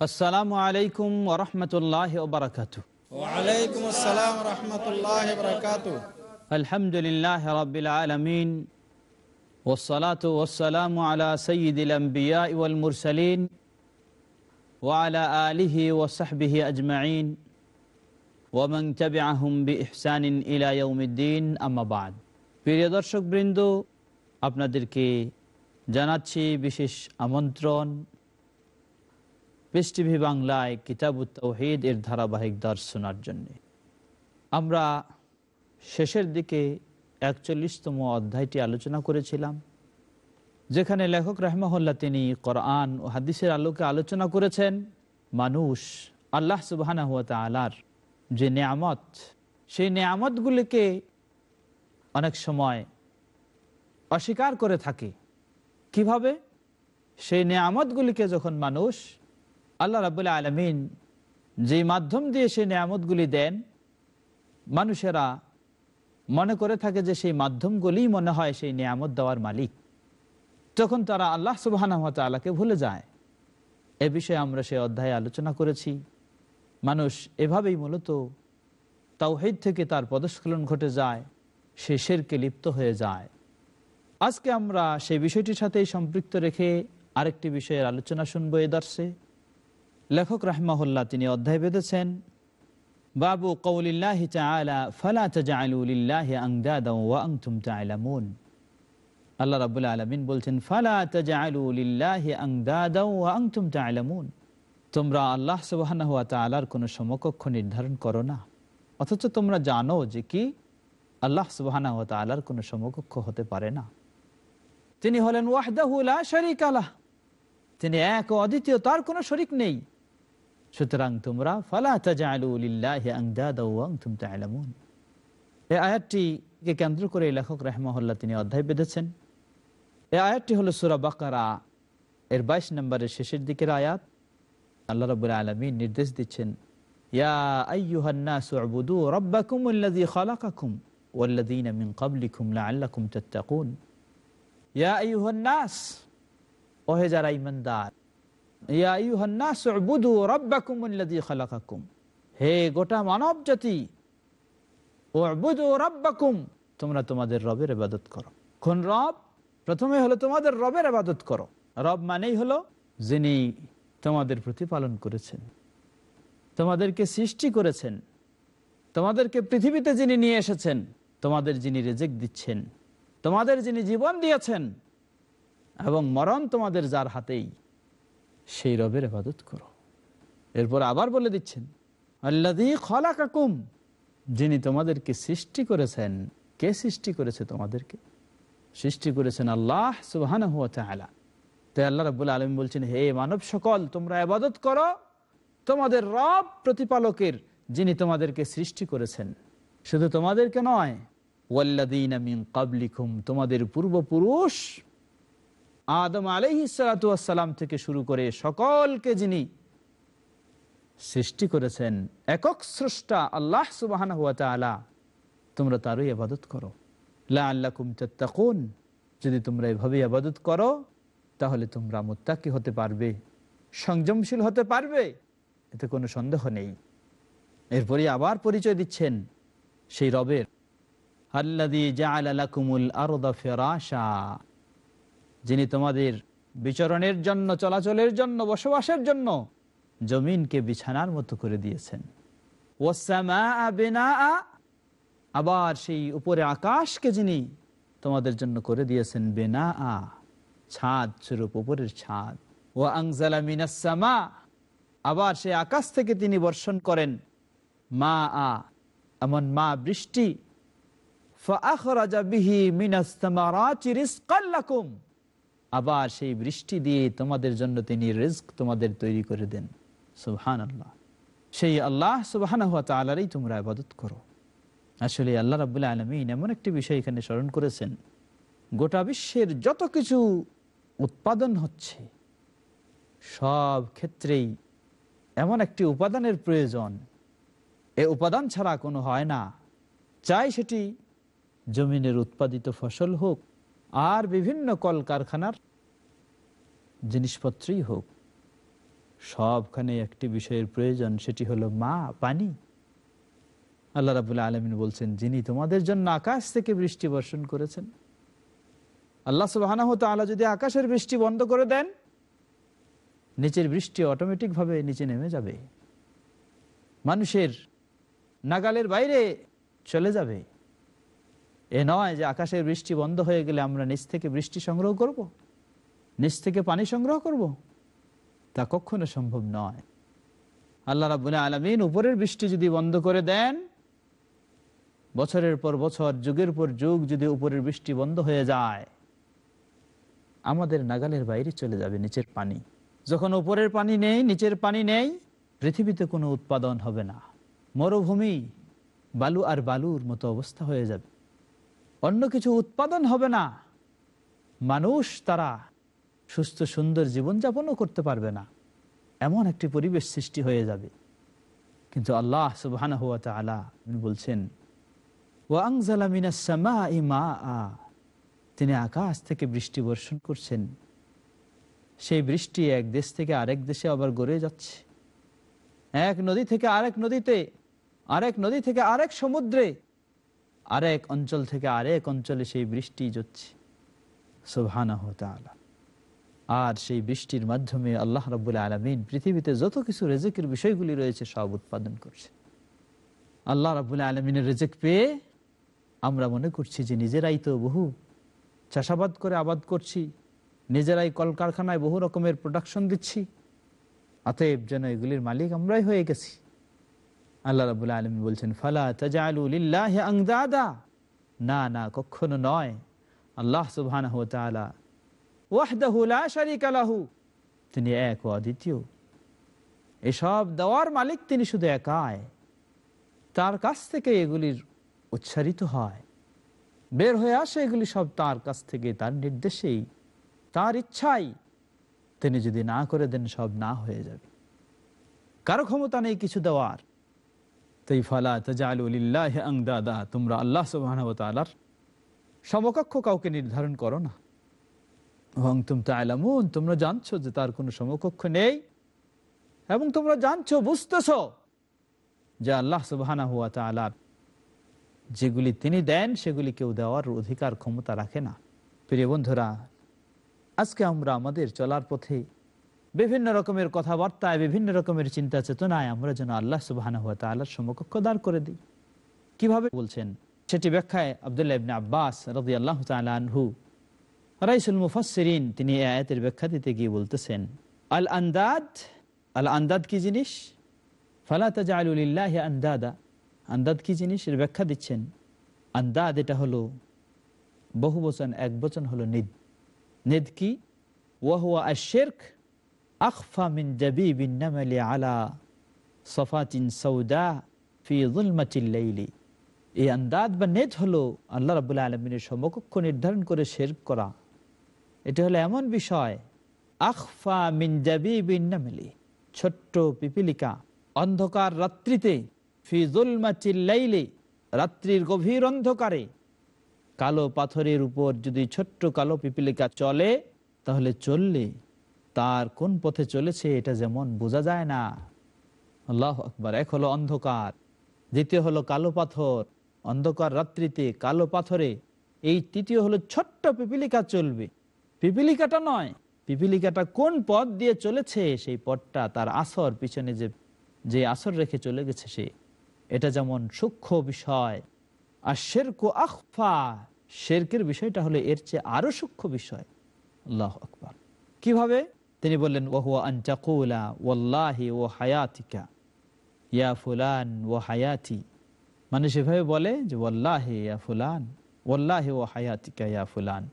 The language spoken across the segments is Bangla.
আসসালামু আলাইকুম ওরহমতুল্লাহ ওবরাকাত ওয়ালাইকুম আসসালাম রহমতুল্লাহ বরকাত আলহামদুলিল্লাহ রবিল আলমিন والصلاة والسلام على سيد الأنبياء والمرسلين وعلى آله وصحبه أجمعين ومن تبعهم بإحسان إلى يوم الدين أما بعد প্রিয় দর্শক বৃন্দ আপনাদেরকে জানাচ্ছি বিশেষ আমন্ত্রণ পিস টিভি বাংলায় কিতাবুত তৌহিদ এর ধারাবাহিক দর্শ শোনার জন্যে। আমরা শেষের দিকে একচল্লিশতম অধ্যায়টি আলোচনা করেছিলাম, যেখানে লেখক রহমহল্লা তিনি কোরআন ও হাদিসের আলোকে আলোচনা করেছেন মানুষ আল্লাহ সুবাহানা হুয়া তালার যে নেয়ামত, সেই নেয়ামতগুলিকে অনেক সময় অস্বীকার করে থাকে। কীভাবে? সেই নেয়ামতগুলিকে যখন মানুষ আল্লাহ রাবুল্লাহ আলমিন যে মাধ্যম দিয়ে সেই নেয়ামতগুলি দেন, মানুষেরা মনে করে থাকে যে সেই মাধ্যমগুলি মনে হয় সেই নিয়ামত দেওয়ার মালিক। তখন তারা আল্লাহ সুবাহ আল্লাহকে ভুলে যায়, এ বিষয়ে আমরা সেই অধ্যায়ে আলোচনা করেছি। মানুষ এভাবেই মূলত তাওহিদ থেকে তার পদস্খলন ঘটে যায়, সে শেরকে লিপ্ত হয়ে যায়। আজকে আমরা সেই বিষয়টির সাথেই সম্পৃক্ত রেখে আরেকটি বিষয়ের আলোচনা শুনব এ দর্শে। লেখক রাহমাহুল্লাহ তিনি অধ্যায় বেঁধেছেন, বাবু কৌলিল্লাহি ফালা ওয়া আল্লাহ রাব্বুল আলামিন বলছেন, ফালা ওয়া তোমরা আল্লাহ সুবহানাহু ওয়া কোনো সমকক্ষ নির্ধারণ করো না। অথচ তোমরা জানো যে কি? আল্লাহ ওয়া তাআলার কোনো সমকক্ষ হতে পারে না। তিনি হলেন ওয়াহদাহু লা শারীকা তিনি এক অদ্বিতীয়, তার কোনো শরিক নেই। সুতরাং তোমরা, ফালা তা'লামুন এই আয়াতটিকে কেন্দ্র করে লেখক রাহমাহুল্লাহ তিনি অধ্যায় বেঁধেছেন। এই আয়াতটি হলো সূরা বাকারা, এর 22 নম্বরের শেষের দিকের আয়াত। আল্লাহ রাব্বুল আলামিন নির্দেশ দিচ্ছেন, ইয়া যারা ঈমানদার হে গোটা মানব জাতি তোমরা তোমাদের রবের আবাদত করো। কোন রব? প্রথমে হলো তোমাদের রবের আবাদত করো। রব মানেই হলো যিনি তোমাদের প্রতিপালন করেছেন, তোমাদেরকে সৃষ্টি করেছেন, তোমাদেরকে পৃথিবীতে যিনি নিয়ে এসেছেন, তোমাদের যিনি রেজেক দিচ্ছেন, তোমাদের যিনি জীবন দিয়েছেন এবং মরণ তোমাদের যার হাতেই। সেই রবের আবাদত করো। এরপর আবার বলে দিচ্ছেন আল্লাদি খলা কাকুম যিনি তোমাদেরকে সৃষ্টি করেছেন। কে সৃষ্টি করেছে তোমাদেরকে? সৃষ্টি করেছেন আল্লাহ সুবাহান তাই আল্লাহ রাবুল আলম বলছেন, হে মানব সকল, তোমরা আবাদত করো। তোমাদের রব প্রতিপালকের যিনি তোমাদেরকে সৃষ্টি করেছেন। শুধু তোমাদেরকে নয় ওয়াল্লাদিন তোমাদের পূর্বপুরুষ আদম আলহিসালাম থেকে শুরু করে সকলকে যিনি সৃষ্টি করেছেন, একক স্রষ্টা আল্লাহ সুবাহ তোমরা তারই আবাদত করো। লা যদি তোমরা এভাবে আবাদত করো, তাহলে তোমরা মুত্তাকি হতে পারবে, সংযমশীল হতে পারবে, এতে কোনো সন্দেহ নেই। এরপরে আবার পরিচয় দিচ্ছেন সেই রবের। আল্লাদি জাআলাকুমুল আরদা ফিরাশা যিনি তোমাদের বিচরণের জন্য, চলাচলের জন্য, বসবাসের জন্য জমিনকে বিছানার মতো করে দিয়েছেন। আবার সেই উপরে আকাশকে যিনি তোমাদের জন্য করে দিয়েছেন বেনা আ ছাদ স্বরূপ, উপরের ছাদ। ও আংজালা মিনাসামা আবার সেই আকাশ থেকে তিনি বর্ষণ করেন মা আ এমন মা বৃষ্টি। ফা আখরাজা বিহি মিনাস্তামারা চিরিস কাল্লাকুম আবার সেই বৃষ্টি দিয়ে তোমাদের জন্য তিনি রিস্ক তোমাদের তৈরি করে দেন। সুবহান আল্লাহ সেই আল্লাহ সুবহান তালারই তোমরা আবাদত করো। আসলে আল্লাহ রাবুল্লাহ আলমিন এমন একটি বিষয় এখানে স্মরণ করেছেন, গোটা বিশ্বের যত কিছু উৎপাদন হচ্ছে, সব ক্ষেত্রেই এমন একটি উপাদানের প্রয়োজন। এ উপাদান ছাড়া কোনো হয় না। চাই সেটি জমিনের উৎপাদিত ফসল হোক আর বিভিন্ন কলকারখানার জিনিসপত্রই হোক, সবখানে একটি বিষয়ের প্রয়োজন, সেটি হলো মা, পানি। আল্লাহ রাবুল্লাহ আলমিন বলছেন, যিনি তোমাদের জন্য আকাশ থেকে বৃষ্টি বর্ষণ করেছেন। আল্লাহ সুবাহ যদি আকাশের বৃষ্টি বন্ধ করে দেন, নিচের বৃষ্টি অটোমেটিকভাবে নিচে নেমে যাবে। মানুষের নাগালের বাইরে চলে যাবে। এ নয় যে আকাশের বৃষ্টি বন্ধ হয়ে গেলে আমরা নিচ থেকে বৃষ্টি সংগ্রহ করব। নিচ থেকে পানি সংগ্রহ করব। তা কখনো সম্ভব নয় আল্লাহ রাবুল আলমিন উপরের বৃষ্টি যদি বন্ধ করে দেন, বছরের পর বছর, যুগের পর যুগ যদি উপরের বৃষ্টি বন্ধ হয়ে যায়, আমাদের নাগালের বাইরে চলে যাবে নিচের পানি যখন উপরের পানি নেই, নিচের পানি নেই, পৃথিবীতে কোনো উৎপাদন হবে না মরুভূমি বালু আর বালুর মতো অবস্থা হয়ে যাবে অন্য কিছু উৎপাদন হবে না। মানুষ তারা সুস্থ, সুন্দর জীবনযাপনও করতে পারবে না। এমন একটি পরিবেশ সৃষ্টি হয়ে যাবে। কিন্তু আল্লাহ সুবাহ বলছেন তিনি আকাশ থেকে বৃষ্টি বর্ষণ করছেন। সেই বৃষ্টি এক দেশ থেকে আরেক দেশে আবার গড়ে যাচ্ছে। এক নদী থেকে আরেক নদীতে, আরেক নদী থেকে আরেক সমুদ্রে আরেক অঞ্চল থেকে আরেক অঞ্চলে সেই বৃষ্টি যাচ্ছে সোভানা হতে আলা আর সেই বৃষ্টির মাধ্যমে আল্লাহ রব্বুল আলমিন পৃথিবীতে যত কিছু রেজেকের বিষয়গুলি রয়েছে সব উৎপাদন করছে। আল্লাহ রাবুল আলমিনের রেজেক পেয়ে আমরা মনে করছি যে নিজেরাই তো বহু চাষাবাদ করে আবাদ করছি, নিজেরাই কলকারখানায় বহু রকমের প্রোডাকশন দিচ্ছি, অতএব যেন এগুলির মালিক আমরাই হয়ে গেছি। আল্লাহ রাবুল আলম বলছেন, ফালা তাজালুলিল্লাহ আংদাদা? না না, কখনো নয়। আল্লাহ সুবহান তিনি এক অদ্বিতীয়। এসব দেওয়ার মালিক তিনি শুধু একাই। তার কাছ থেকে এগুলির উচ্চারিত হয়। বের হয়ে আসে এগুলি সব তার কাছ থেকে, তার নির্দেশেই, তার ইচ্ছাই। তিনি যদি না করে দেন, সব না হয়ে যাবে। কারও ক্ষমতা নেই কিছু দেওয়ার। আংদাদা। তোমরা আল্লাহ সুবাহর সমকক্ষ কাউকে নির্ধারণ করো না। এবং তুমি তাইলামুন তোমরা জানছো যে তার কোনো সমকক্ষ নেই এবং তোমরা জানছো, বুঝতেছ যে আল্লাহ সুবাহানা হুয়া তালার যেগুলি তিনি দেন, সেগুলি কেউ দেওয়ার অধিকার, ক্ষমতা রাখে না। প্রিয় বন্ধুরা, আজকে আমরা আমাদের চলার পথে বিভিন্ন রকমের কথাবার্তায়, বিভিন্ন রকমের চিন্তা চেতনায় আমরা যেন আল্লাহ সুবাহ সমকক্ষ দাঁড় করে দিই। কীভাবে বলছেন? সেটি ব্যাখ্যায় আবদুল্লাহ আব্বাস রাজি আল্লাহ আনহু, রাইসুল মুফাসরিন তিনি আয়াতের ব্যাখ্যা দিতে গিয়ে বলতেছেন, আল আন্দাদ আল আন্দাদ কি জিনিস? ফালা তাজা আলুলিল্লাহ আন্দাদা। আন্দাদ কি জিনিস? এর ব্যাখ্যা দিচ্ছেন, আন্দাদ এটা হলো বহু বচন এক বচন হলো নিদ। নিদ কি? ওয়াহুয়া আশেরক আখফা মিন জাবিবিন নামালি আলা সফাতিন সৌদা ফি জুলমাতিল্লাইলি এই আন্দাজ বা নেট হলো আল্লাহ রাবুল্লাহ আলমিনের সমকক্ষ নির্ধারণ করে শের করা। এটা হলো এমন বিষয়, আখফা মিন জাবিবিন ছোট্ট পিপিলিকা, অন্ধকার রাত্রিতে, ফি জুলমাতিল্লাইলি রাত্রির গভীর অন্ধকারে। কালো পাথরের উপর যদি ছোট্ট কালো পিপিলিকা চলে, তাহলে চললে তার কোন পথে চলেছে এটা যেমন বোঝা যায় না। আল্লাহ আকবর। এক হলো অন্ধকার, দ্বিতীয় হলো কালো পাথর, অন্ধকার রাত্রিতে কালো পাথরে। এই তৃতীয় হলো ছোট্ট পিপিলিকা চলবে। পিপিলিকাটা নয়, পিপিলিকাটা কোন পথ দিয়ে চলেছে? সেই পথটা তার আসর, পিছনে যে যে আসর রেখে চলে গেছে সে। এটা যেমন সূক্ষ্ম বিষয়, আর শেরকু আখফা। শেরকের বিষয়টা হলো এর চেয়ে আরও সূক্ষ্ম বিষয়। আল্লাহ আকবর। কীভাবে? তিনি বললেন, ওহুয়া আনচাকুলা ওল্লাহি ও হায়াতিকা, ইয়া ফুলান ও হায়াতি। মানুষ এভাবে বলে যে ওল্লাহ ইয়া ফুলান ওল্লাহ ও হায়াতিকা ইয়া ফুলান।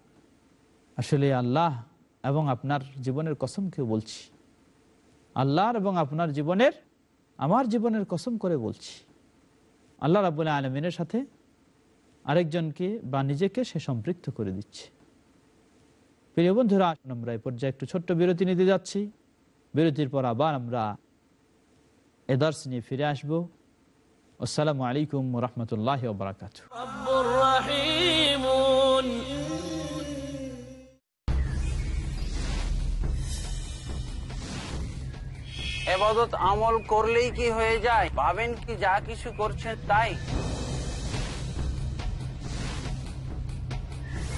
আসলে আল্লাহ এবং আপনার জীবনের কসমকে বলছি। আল্লাহর এবং আপনার জীবনের, আমার জীবনের কসম করে বলছি। আল্লাহ রাবুল্লাহ আলমিনের সাথে আরেকজনকে বা নিজেকে সে সম্পৃক্ত করে দিচ্ছে। প্রিয় বন্ধুরা আমরা এই পর্যায়ে একটু ছোট্ট বিরতি নিতে যাচ্ছি। বিরতির পর আবার আমরা এদার্স নিয়ে ফিরে আসব। আসসালামু আলাইকুম রহমতুল্লাহ বারাকাত এবাদত আমল করলেই কি হয়ে যায়? পাবেন কি যা কিছু করছেন তাই?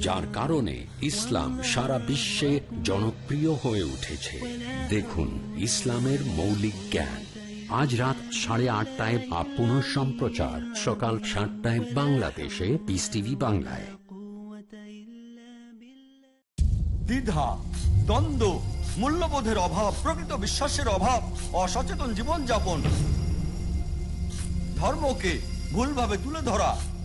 যার কারণে ইসলাম সারা বিশ্বে জনপ্রিয় হয়ে উঠেছে। দেখুন, ইসলামের মৌলিক জ্ঞান। আজ রাত সাড়ে আটটায় বা পুনঃ সম্প্রচার। সকাল সাতটায় বাংলাদেশে। পিস টিভি বাংলায়। দ্বিধা, দ্বন্দ্ব, মূল্যবোধের অভাব, প্রকৃত বিশ্বাসের অভাব, অসচেতন জীবনযাপন, ধর্মকে ভুলভাবে তুলে ধরা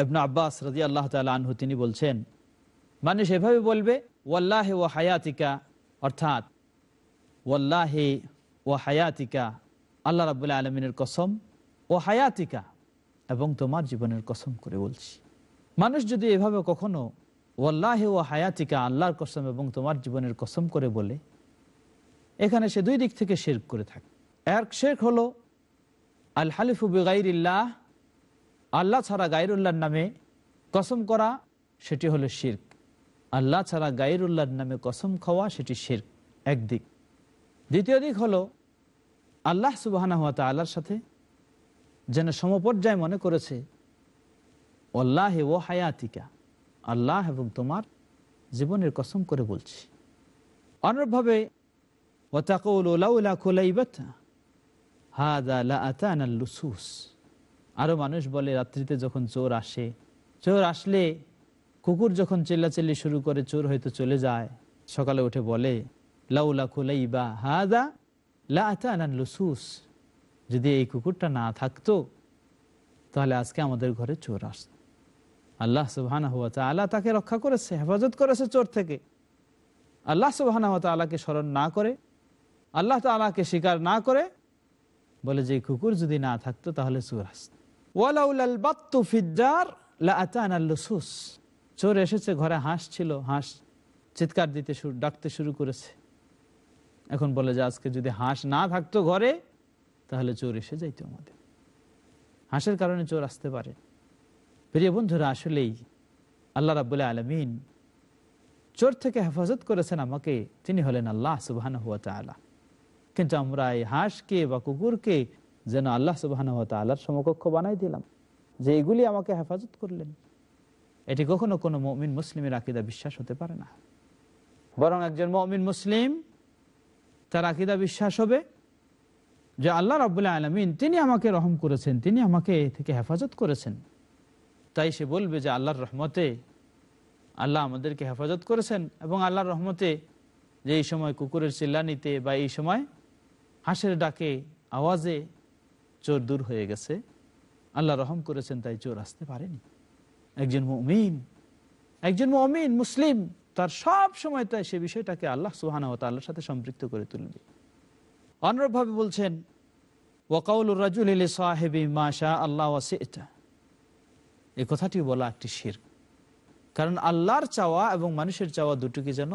এবনা আব্বাস রাজি আল্লাহ তালা আনহু তিনি বলছেন, মানুষ এভাবে বলবে, ওয়াল্লাহে ও হায়াতিকা, অর্থাৎ, ওয়াল্লাহে ও হায়াতিকা, আল্লাহ রাবুল্লাহ আলমিনের কসম, ও হায়াতিকা, এবং তোমার জীবনের কসম করে বলছি। মানুষ যদি এভাবে কখনো, ওয়াল্লাহে ও হায়াতিকা, আল্লাহর কসম এবং তোমার জীবনের কসম করে বলে, এখানে সে দুই দিক থেকে শেরক করে থাকে। এক শেরক হলো, আল হালিফু বেগাইরিল্লাহ আল্লাহ ছাড়া গাইরুল্লাহর নামে কসম করা, সেটি হলো শির্ক। আল্লাহ ছাড়া গাইরুল্লাহর নামে কসম খাওয়া, সেটি শির্ক। একদিক দ্বিতীয় দিক হলো, আল্লাহ সুবাহানা হাত আল্লাহর সাথে যেন সমপর্যায় মনে করেছে আল্লাহ ও হায়াতিকা, আল্লাহ এবং তোমার জীবনের কসম করে বলছি। অনুরূপভাবে খোলাইবাতা হাদা লা আতানা লুসুস আরও মানুষ বলে, রাত্রিতে যখন চোর আসে, চোর আসলে কুকুর যখন চিল্লাচিল্লি শুরু করে, চোর হয়তো চলে যায়। সকালে উঠে বলে, লাউলা খুলাই বা হাদা লা আতানান লুসুস যদি এই কুকুরটা না থাকতো, তাহলে আজকে আমাদের ঘরে চোর আসত। আল্লাহ সুবাহানা হুয়া আল্লাহ তাকে রক্ষা করেছে, হেফাজত করেছে চোর থেকে। আল্লাহ সুবাহানা হুয়া আল্লাহকে স্মরণ না করে, আল্লাহ তালাকে স্বীকার না করে, বলে যে কুকুর যদি না থাকতো, তাহলে চোর আসত। চোর এসেছে, ঘরে হাঁস ছিল, হাঁস চিৎকার দিতে শুরু, ডাকতে শুরু করেছে। এখন বলে যে, আজকে যদি হাঁস না থাকতো ঘরে, তাহলে চোর এসে যাইতো আমাদের। হাঁসের কারণে চোর আসতে পারে। প্রিয় বন্ধুরা, আসলেই আল্লাহ রাবুল্লাহ আলমিন চোর থেকে হেফাজত করেছেন আমাকে। তিনি হলেন আল্লাহ তালা কিন্তু আমরা এই হাঁসকে বা কুকুরকে যেন আল্লাহ সুবাহান হুয়া তালার সমকক্ষ বানাই দিলাম। যে এগুলি আমাকে হেফাজত করলেন। এটি কখনো কোনো মমিন মুসলিমের আকিদা বিশ্বাস হতে পারে না। বরং একজন মমিন মুসলিম তার আকিদা বিশ্বাস হবে যে আল্লাহ রবাহ আলমিন তিনি আমাকে রহম করেছেন, তিনি আমাকে থেকে হেফাজত করেছেন। তাই সে বলবে যে আল্লাহর রহমতে আল্লাহ আমাদেরকে হেফাজত করেছেন এবং আল্লাহর রহমতে যে এই সময় কুকুরের চিল্লানিতে বা এই সময় হাঁসের ডাকে আওয়াজে চোর দূর হয়ে গেছে। আল্লাহ রহম করেছেন, তাই চোর আসতে পারেনি। একজন মমিন একজন মমিন, মুসলিম, তার সব সময় তাই সে বিষয়টাকে আল্লাহ সুহানা ও আল্লাহর সাথে সম্পৃক্ত করে তুলবে। অনুরূপভাবে বলছেন ওয়াকাউলুর রাজুল আল্লাহ ওয়াসিটা এই কথাটি বলা একটি শির কারণ আল্লাহর চাওয়া এবং মানুষের চাওয়া দুটোকে যেন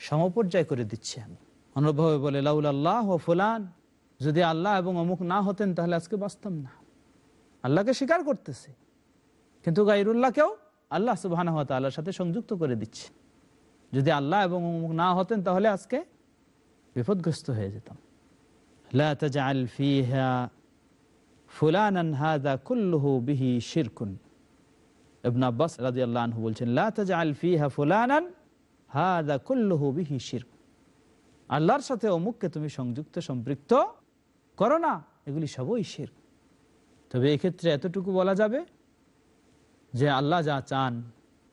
সমপর্যায় করে দিচ্ছি। আমি অনুরূপভাবে বলে, লাউল আল্লাহ ও ফুলান। যদি আল্লাহ এবং অমুক না হতেন, তাহলে আজকে বাঁচতাম না। আল্লাহকে স্বীকার করতেছে। কিন্তু গাইরুল্লাহকেও আল্লাহ সুবাহ আল্লাহর সাথে সংযুক্ত করে দিচ্ছে। যদি আল্লাহ এবং অমুক না হতেন, তাহলে আজকে বিপদগ্রস্ত হয়ে যেতাম। শিরকুন। ইবনে আব্বাস রাদিয়াল্লাহু আনহু বলছেন, লা তাজআল ফিহা ফুলানান হাযা কুল্লুহু বিহি শিরক আল্লাহর সাথে অমুককে তুমি সংযুক্ত, সম্পৃক্ত করো না, এগুলি সবই শিরক। তবে এক্ষেত্রে এতটুকু বলা যাবে যে আল্লাহ যা চান,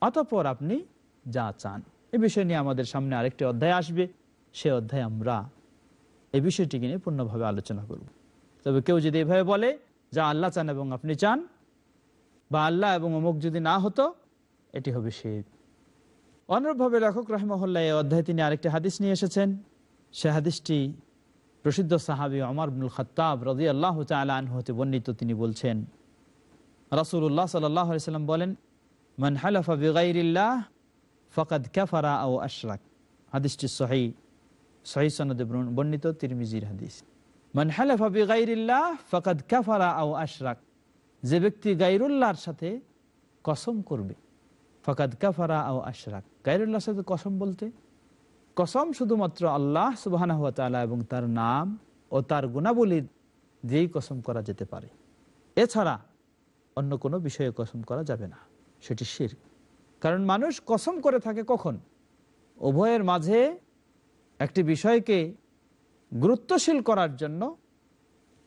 অতপর আপনি যা চান। এ বিষয় নিয়ে আমাদের সামনে আরেকটি অধ্যায় আসবে, সে অধ্যায় আমরা এই বিষয়টিকে নিয়ে পূর্ণভাবে আলোচনা করব। তবে কেউ যদি এভাবে বলে যা আল্লাহ চান এবং আপনি চান, বা আল্লাহ এবং অমুক যদি না হতো, এটি হবে সে অনুরূপভাবে লেখক রহমহল্লা এই অধ্যায় তিনি আরেকটি হাদিস নিয়ে এসেছেন। সে হাদিসটি প্রসিদ্ধ সাহাবি অমর আব্দুল খত্তাব রদি আল্লাহ হতে বর্ণিত তিনি বলছেন রাসুল্লাহ সাল্লাম বলেন, মান হালাফা বিগাইরিল্লাহ ফকাদ কাফারা ও আশরাক। হাদিসটি সহি সহি সনদে বর্ণিত তিরমিজির হাদিস। মান হালাফা বিগাইরিল্লাহ ফকাদ কাফারা ও আশরাক। যে ব্যক্তি গাইরুল্লাহর সাথে কসম করবে, ফকাদ কাফারা ও আশরাক। গাইরুল্লাহর সাথে কসম বলতে কসম শুধুমাত্র আল্লাহ সুবাহ এবং তার নাম ও তার গুণাবলীর দিয়েই কসম করা যেতে পারে। এছাড়া অন্য কোনো বিষয়ে কসম করা যাবে না। সেটি শির। কারণ মানুষ কসম করে থাকে কখন? উভয়ের মাঝে একটি বিষয়কে গুরুত্বশীল করার জন্য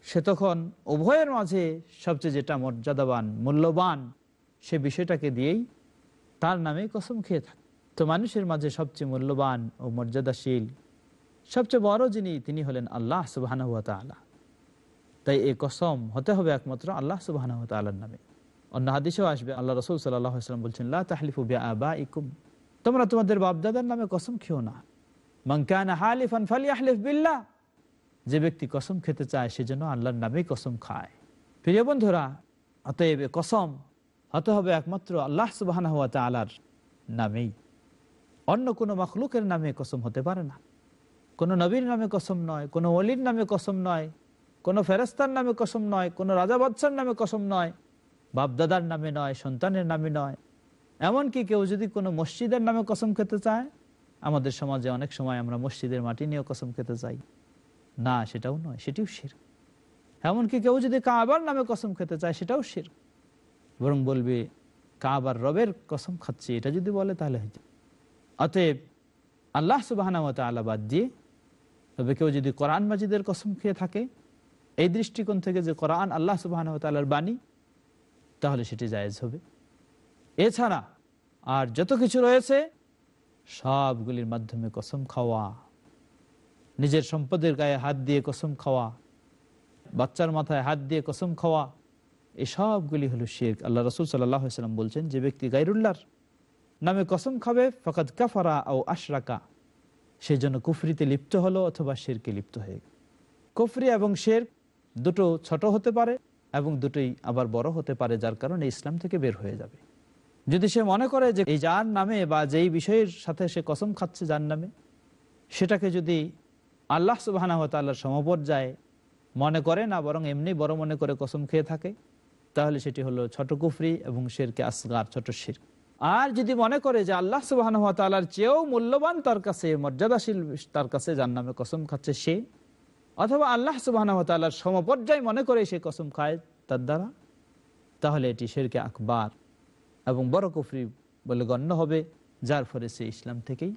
সে তখন উভয়ের মাঝে সবচেয়ে যেটা মর্যাদাবান, মূল্যবান সে বিষয়টাকে দিয়েই তার নামে কসম খেয়ে থাকে। তো মানুষের মাঝে সবচেয়ে মূল্যবান ও মর্যাদাশীল, সবচেয়ে বড় যিনি, তিনি হলেন আল্লাহ সুবাহ তাই এই কসম হতে হবে একমাত্র আল্লাহ সুবাহ তাল্লার নামে। অন্য হাদিসেও আসবে, আল্লাহ রসুল সাল্লাম বলছেন তোমরা তোমাদের বাপদাদার নামে কসম খেও না। যে ব্যক্তি কসম খেতে চায় সেজন্য আল্লাহর নামেই কসম খায়। প্রিয় বন্ধুরা, অতএব কসম হতে হবে একমাত্র আল্লাহ সুবাহ আলার নামেই। অন্য কোনো মখলুকের নামে কসম হতে পারে না। কোনো নবীর নামে কসম নয়, কোনো অলির নামে কসম নয়, কোনো ফেরস্তার নামে কসম নয়, কোনো রাজা বাদশার নামে কসম নয়, বাপদাদার নামে নয়, সন্তানের নামে নয়। এমনকি কেউ যদি কোনো মসজিদের নামে কসম খেতে চায়, আমাদের সমাজে অনেক সময় আমরা মসজিদের মাটি নিয়েও কসম খেতে চাই না, সেটাও নয়, সেটিও শির। এমনকি কেউ যদি কাবার নামে কসম খেতে চায়, সেটাও শির। বরং বলবে, কাবার রবের কসম খাচ্ছে, এটা যদি বলে তাহলে হয়তো অতএব আল্লাহ সুবাহ আল্লাহ বাদ দিয়ে, তবে কেউ যদি কোরআন মাজিদের কসম খেয়ে থাকে, এই দৃষ্টিকোণ থেকে যে কোরআন আল্লাহ সুবাহ তাল্লার বাণী, তাহলে সেটি জায়েজ হবে। এছাড়া আর যত কিছু রয়েছে, সবগুলির মাধ্যমে কসম খাওয়া, নিজের সম্পদের গায়ে হাত দিয়ে কসম খাওয়া, বাচ্চার মাথায় হাত দিয়ে কসম খাওয়া, এই সবগুলি হলো শেখ আল্লাহ রসুল সাল্লাম বলছেন, যে ব্যক্তি গাইরুল্লাহর নামে কসম খাবে ফকাত কাফারা ও আশরাকা। সেই জন্য কুফরিতে লিপ্ত হলো অথবা শেরকে লিপ্ত হয়ে গেল। কুফরি এবং শের দুটো ছোট হতে পারে এবং দুটোই আবার বড় হতে পারে, যার কারণে ইসলাম থেকে বের হয়ে যাবে। যদি সে মনে করে যে এই যার নামে বা যেই বিষয়ের সাথে সে কসম খাচ্ছে যার নামে, সেটাকে যদি আল্লাহ সুবাহ তাল্লার সমপর্যায়ে মনে করে না, বরং এমনি বড় মনে করে কসম খেয়ে থাকে, তাহলে সেটি হলো ছোট কুফরি এবং শেরকে আসগার, ছোট শির আর যদি মনে করে যে আল্লাহ সুবাহ তালার চেয়েও মূল্যবান তার কাছে, মর্যাদাশীল তার কাছে যার নামে কসম খাচ্ছে সে? অথবা আল্লাহ সুবাহ তালার সমপর্যায় মনে করে সে কসম খায় তার দ্বারা? তাহলে এটি শেরকে আকবার এবং বড় কুফরি বলে গণ্য হবে, যার ফলে সে ইসলাম থেকেই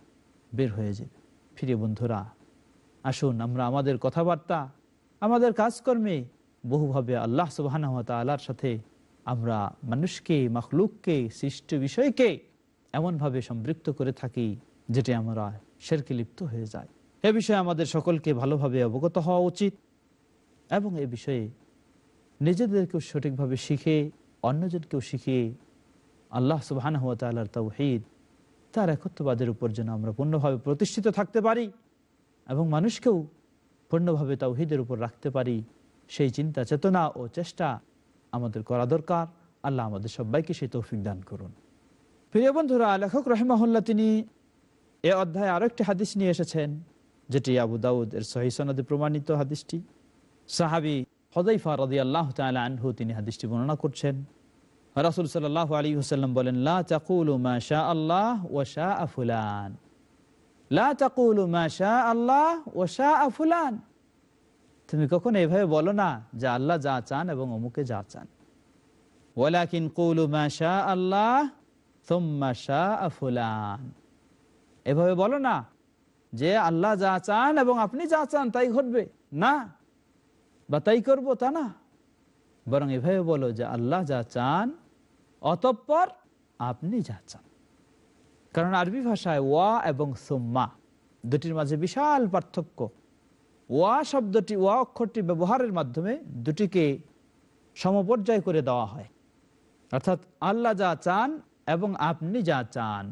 বের হয়ে যাবে ফিরে বন্ধুরা, আসুন আমরা আমাদের কথাবার্তা, আমাদের কাজকর্মে বহুভাবে আল্লাহ সুবাহ তালার সাথে আমরা মানুষকে, মখলুককে, সৃষ্ট বিষয়কে এমনভাবে সম্পৃক্ত করে থাকি যেটি আমরা শেরকে লিপ্ত হয়ে যায় এ বিষয়ে আমাদের সকলকে ভালোভাবে অবগত হওয়া উচিত এবং এ বিষয়ে নিজেদেরকেও সঠিকভাবে শিখে, অন্যজনকেও শিখিয়ে আল্লাহ সুবাহ তাল্লার তাওহিদ তার একত্ববাদের উপর যেন আমরা পূর্ণভাবে প্রতিষ্ঠিত থাকতে পারি এবং মানুষকেও পূর্ণভাবে তাওহিদের উপর রাখতে পারি সেই চিন্তা, চেতনা ও চেষ্টা আমাদের করা দরকার। আল্লাহ আমাদের সবাইকে সেই তৌফিক দান করুন। প্রিয় বন্ধুরা, লেখক রহিমাহুল্লাহ তিনি এ অধ্যায়ে আরও একটি হাদিস নিয়ে এসেছেন, যেটি আবু দাউদ এর সহি সনদে প্রমাণিত হাদিসটি। সাহাবি হদাইফা রদি আল্লাহ আনহু তিনি হাদিসটি বর্ণনা করছেন। রাসুল সাল্লাহ আলী হুসাল্লাম বলেন আল্লাহ ও আল্লাহ ও শাহ আফুলান তুমি কখনো এভাবে বলো না যে আল্লাহ যা চান এবং অমুকে যা চান। কৌলু মা শাহ আল্লাহ এভাবে বলো না যে আল্লাহ যা চান এবং আপনি যা চান তাই ঘটবে। না। বা তাই করব তা না। বরং এভাবে বলো যে আল্লাহ যা চান, অতঃপর আপনি যা চান। কারণ আরবি ভাষায় ওয়া এবং সুম্মা দুটির মাঝে বিশাল পার্থক্য। ওয়া শব্দটি, ওয়া অক্ষরটি ব্যবহারের মাধ্যমে দুটিকে সমপর্যায় করে দেওয়া হয়। অর্থাৎ আল্লাহ যা চান এবং আপনি যা চান,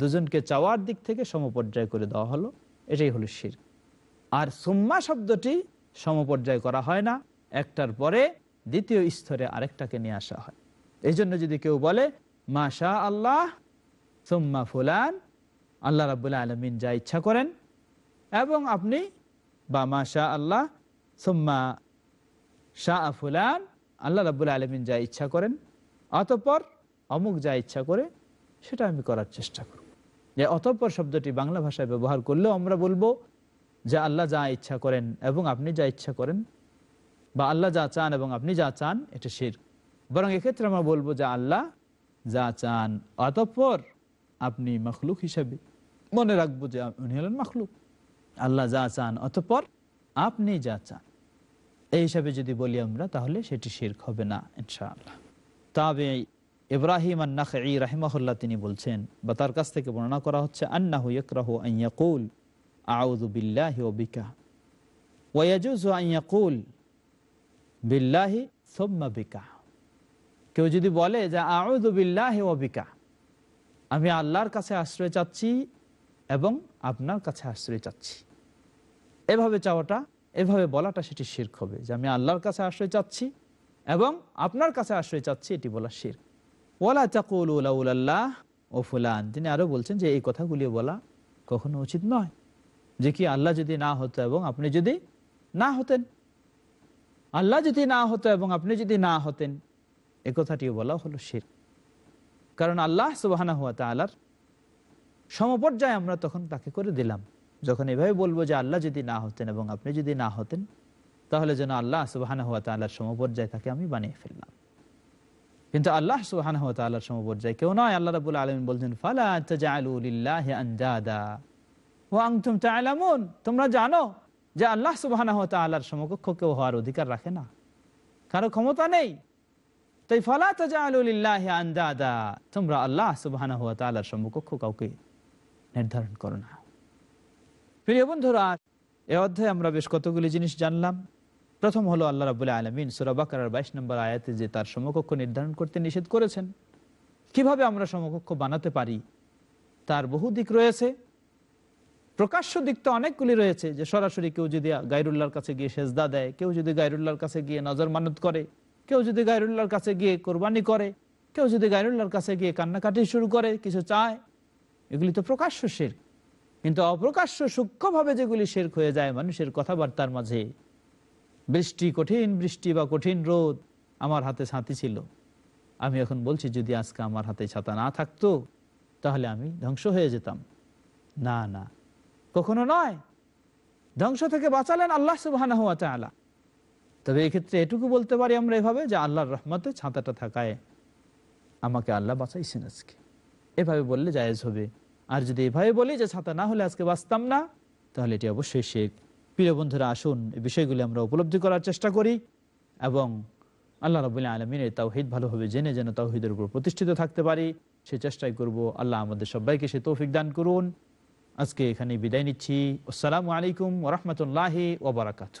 দুজনকে চাওয়ার দিক থেকে সমপর্যায় করে দেওয়া হলো, এটাই হলো শির। আর সুম্মা শব্দটি সমপর্যায় করা হয় না, একটার পরে দ্বিতীয় স্তরে আরেকটাকে নিয়ে আসা হয়। এই জন্য যদি কেউ বলে মা শাহ আল্লাহ, সুম্মা ফুলান, আল্লাহ রাবুল্লাহ আলমিন যা ইচ্ছা করেন এবং আপনি বা মা শাহ আল্লাহ, সুম্মা শাহ ফুলান, আল্লাহ রাবুল্লাহ আলমিন যা ইচ্ছা করেন। অতঃপর অমুক যা ইচ্ছা করে, সেটা আমি করার চেষ্টা করব। যে অতঃপর শব্দটি বাংলা ভাষায় ব্যবহার করলেও আমরা বলব যে আল্লাহ যা ইচ্ছা করেন এবং আপনি যা ইচ্ছা করেন, বা আল্লাহ যা চান এবং আপনি যা চান, এটা শির। বরং এক্ষেত্রে আমরা বলব যে আল্লাহ যা চান, অতঃপর আপনি মখলুক হিসাবে। মনে রাখব যে উনি হলেন মখলুক। আল্লাহ যা চান, অতঃপর আপনি যা চান। এই হিসাবে যদি বলি আমরা, তাহলে সেটি শির্ক হবে না, ইনশাআল্লাহ। তবে ইব্রাহিম আন্নাখি রাহিমাহুল্লাহ তিনি বলছেন, বা তার কাছ থেকে বর্ণনা করা হচ্ছে, আন্নাহু ইকরাহু আইয়াকুল বিল্লাহি কেউ যদি বলে যে, আউযু আমি আল্লাহর কাছে আশ্রয় চাচ্ছি এবং আপনার কাছে আশ্রয় চাচ্ছি। এভাবে চাওয়াটা, এভাবে বলাটা সেটি শির্ক হবে যে আমি আল্লাহর কাছে আশ্রয় চাচ্ছি এবং আপনার কাছে আশ্রয় চাচ্ছি এটি বলা শির ওলা চাকুল উল্লাহ ও ফুলান। তিনি আরও বলছেন যে এই কথাগুলি বলা কখনো উচিত নয় যে কি আল্লাহ যদি না হতো এবং আপনি যদি না হতেন। আল্লাহ যদি না হতো এবং আপনি যদি না হতেন, এ কথাটিও বলা হলো শির কারণ আল্লাহ সুবাহ তালার সমপর্যায়ে আমরা তখন তাকে করে দিলাম। যখন এভাবে বলব যে আল্লাহ যদি না হতেন এবং আপনি যদি না হতেন, তাহলে যেন আল্লাহ সুবাহান হাত তাল্লাহার সমপর্যায় তাকে আমি বানিয়ে ফেললাম। কিন্তু আল্লাহ তাল্লাহার সমপর্যায় কেউ নয়। আল্লাহ রাবুল আলমিন বলছেন, ফালা ও আংতুম তালামুন তোমরা জানো যে আল্লাহ সুবাহান হাত আল্লাহর সমকক্ষ কেউ হওয়ার অধিকার রাখে না। কারও ক্ষমতা নেই। তাই ফালা তাজাউলিল্লাহ আন্দাদা। তোমরা আল্লাহ সুবাহান হাত আল্লাহর সমকক্ষ কাউকে নির্ধারণ করো না। প্রিয় বন্ধুরা, এ অধ্যায়ে আমরা বেশ কতগুলি জিনিস জানলাম। প্রথম হলো আল্লাহ রাবুল্লাহ আলমিন সুরাবাকার বাইশ নম্বর আয়াতে যে তার সমকক্ষ নির্ধারণ করতে নিষেধ করেছেন। কীভাবে আমরা সমকক্ষ বানাতে পারি? তার বহু দিক রয়েছে। প্রকাশ্য দিক তো অনেকগুলি রয়েছে যে সরাসরি কেউ যদি গাইরুল্লাহর কাছে গিয়ে সেজদা দেয়, কেউ যদি গাইরুল্লাহর কাছে গিয়ে নজর মানত করে, কেউ যদি গাইরুল্লাহর কাছে গিয়ে কোরবানি করে, কেউ যদি গাইরুল্লাহর কাছে গিয়ে কান্নাকাটি শুরু করে, কিছু চায় এগুলি তো প্রকাশ্য শের কিন্তু অপ্রকাশ্য সূক্ষ্মভাবে যেগুলি শেরক হয়ে যায় মানুষের কথাবার্তার মাঝে, বৃষ্টি কঠিন, বৃষ্টি বা কঠিন রোদ আমার হাতে ছাতি ছিল। আমি এখন বলছি, যদি আজকে আমার হাতে ছাতা না থাকতো, তাহলে আমি ধ্বংস হয়ে যেতাম। না না, কখনো নয়। ধ্বংস থেকে বাঁচালেন আল্লাহ সুবাহ তবে এক্ষেত্রে এটুকু বলতে পারি আমরা এভাবে যে আল্লাহর রহমতে ছাতাটা থাকায় আমাকে আল্লাহ বাঁচাইছেন আজকে। এভাবে বললে জায়েজ হবে। আর যদি এভাবে বলি যে ছাতা না হলে আজকে বাঁচতাম না, তাহলে এটি অবশ্যই শেখ। প্রিয় বন্ধুরা, আসুন এই বিষয়গুলি আমরা উপলব্ধি করার চেষ্টা করি এবং আল্লাহ রবুল্লা আলমিনের তাওহিদ ভালোভাবে জেনে যেন তাওহিদের উপর প্রতিষ্ঠিত থাকতে পারি, সে চেষ্টাই করব আল্লাহ আমাদের সবাইকে সে তৌফিক দান করুন। আজকে এখানে বিদায় নিচ্ছি। আসসালামু আলাইকুম ওরহমতুল্লাহি ওবরাকাতু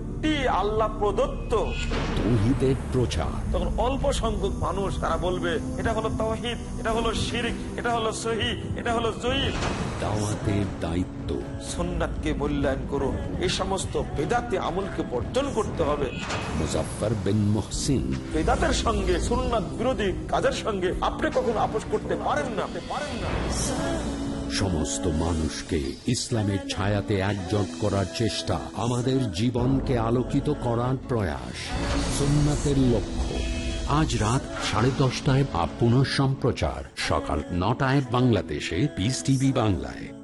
প্রত্যেকটি আল্লাহ প্রদত্ত। তৌহিদের প্রচার। তখন অল্প সংখ্যক মানুষ তারা বলবে এটা হলো তৌহিদ এটা হলো শিরিক এটা হলো সহি এটা হলো জয়ীফ দাওয়াতের দায়িত্ব। সুন্নাতকে মূল্যায়ন করুন এই সমস্ত বেদাতে আমলকে বর্জন করতে হবে। মুজাফর বিন মহসিন। বেদাতের সঙ্গে সুন্নাত বিরোধী কাজের সঙ্গে আপনি কখনো আপোষ করতে পারেন না পারেন না। সমস্ত মানুষকে ইসলামের ছায়াতে একজোট করার চেষ্টা আমাদের জীবনকে আলোকিত করার প্রয়াস। সোমনাথের লক্ষ্য। আজ রাত সাড়ে দশটায় বা পুনঃ সম্প্রচার সকাল নটায় বাংলাদেশে পিস টিভি বাংলায়।